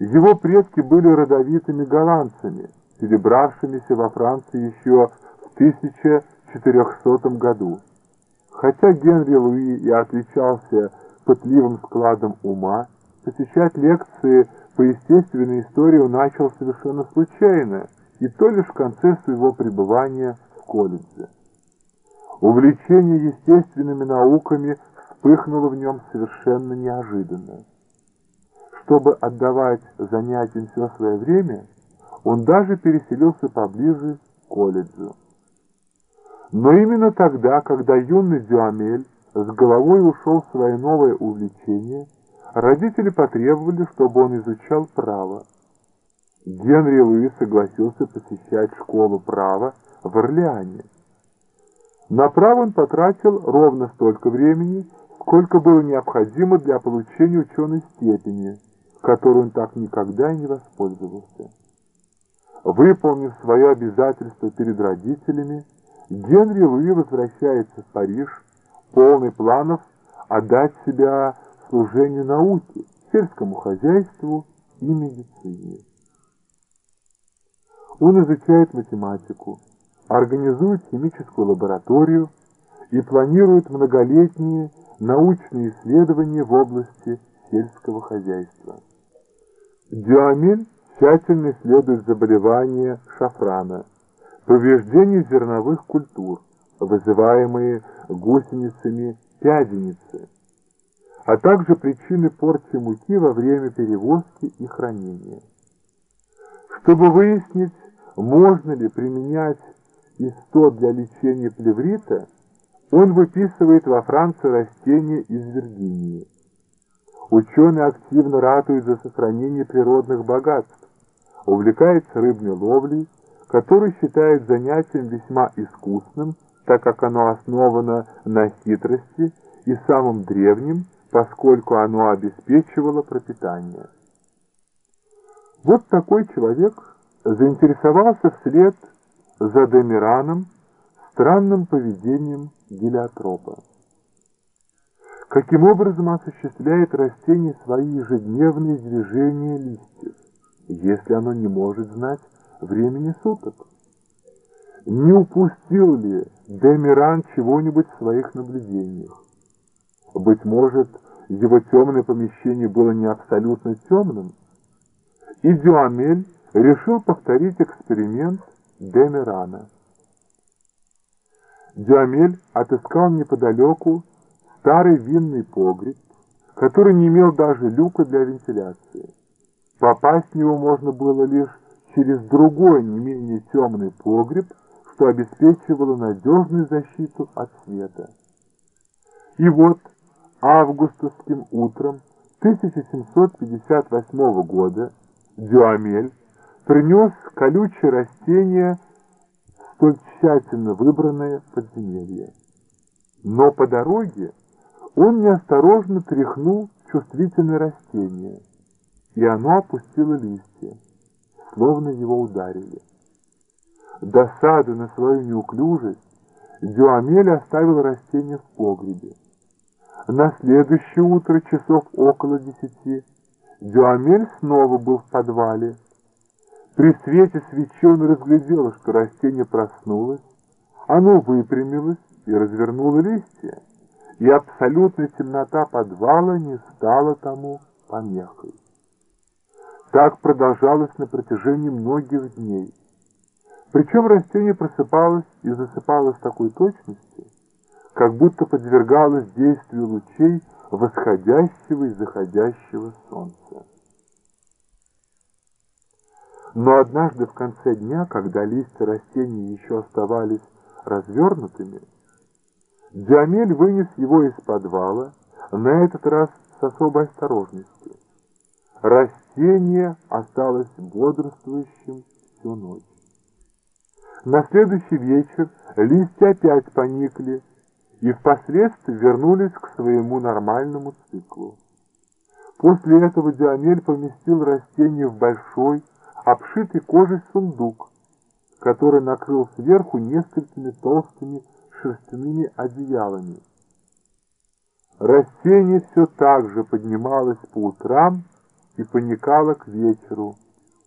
Его предки были родовитыми голландцами, перебравшимися во Францию еще в 1400 году. Хотя Генри Луи и отличался пытливым складом ума, посещать лекции по естественной истории он начал совершенно случайно, и то лишь в конце своего пребывания в колледже. Увлечение естественными науками вспыхнуло в нем совершенно неожиданно. Чтобы отдавать занятиям все свое время, он даже переселился поближе к колледжу. Но именно тогда, когда юный Дюамель с головой ушел в свое новое увлечение, родители потребовали, чтобы он изучал право. Генри Луи согласился посещать школу права в Орлеане. На право он потратил ровно столько времени, сколько было необходимо для получения ученой степени, которую он так никогда и не воспользовался. Выполнив свое обязательство перед родителями, Генри Луи возвращается в Париж, полный планов отдать себя служению науке, сельскому хозяйству и медицине. Он изучает математику, организует химическую лабораторию и планирует многолетние научные исследования в области сельского хозяйства. Дюамин тщательно исследует заболевания шафрана, повреждения зерновых культур, вызываемые гусеницами пяденицы, а также причины порчи муки во время перевозки и хранения. Чтобы выяснить, можно ли применять истот для лечения плеврита, он выписывает во Франции растения из Виргинии. Ученый активно ратует за сохранение природных богатств, увлекается рыбной ловлей, который считает занятием весьма искусным, так как оно основано на хитрости и самым древним, поскольку оно обеспечивало пропитание. Вот такой человек заинтересовался вслед за Демираном странным поведением гелиотропа. Каким образом осуществляет растение свои ежедневные движения листьев, если оно не может знать времени суток? Не упустил ли Демиран чего-нибудь в своих наблюдениях? Быть может, его темное помещение было не абсолютно темным, и Дюамель решил повторить эксперимент Демирана. Дюамель отыскал неподалеку старый винный погреб, который не имел даже люка для вентиляции. Попасть в него можно было лишь через другой, не менее темный погреб, что обеспечивало надежную защиту от света. И вот августовским утром 1758 года Дюамель принес колючее растение в столь тщательно выбранное подземелье. Но по дороге он неосторожно тряхнул чувствительное растение, и оно опустило листья, словно его ударили. Досада на свою неуклюжесть Дюамель оставил растение в погребе. На следующее утро, часов около десяти, Дюамель снова был в подвале. При свете свечи он разглядел, что растение проснулось, оно выпрямилось и развернуло листья, и абсолютная темнота подвала не стала тому помехой. Так продолжалось на протяжении многих дней. Причем растение просыпалось и засыпало с такой точностью, как будто подвергалось действию лучей восходящего и заходящего солнца. Но однажды в конце дня, когда листья растения еще оставались развернутыми, Диамель вынес его из подвала, на этот раз с особой осторожностью. Растение осталось бодрствующим всю ночь. На следующий вечер листья опять поникли и впоследствии вернулись к своему нормальному циклу. После этого Диамель поместил растение в большой, обшитый кожей сундук, который накрыл сверху несколькими толстыми шерстяными одеялами. Растение все так же поднималось по утрам и паникала к вечеру.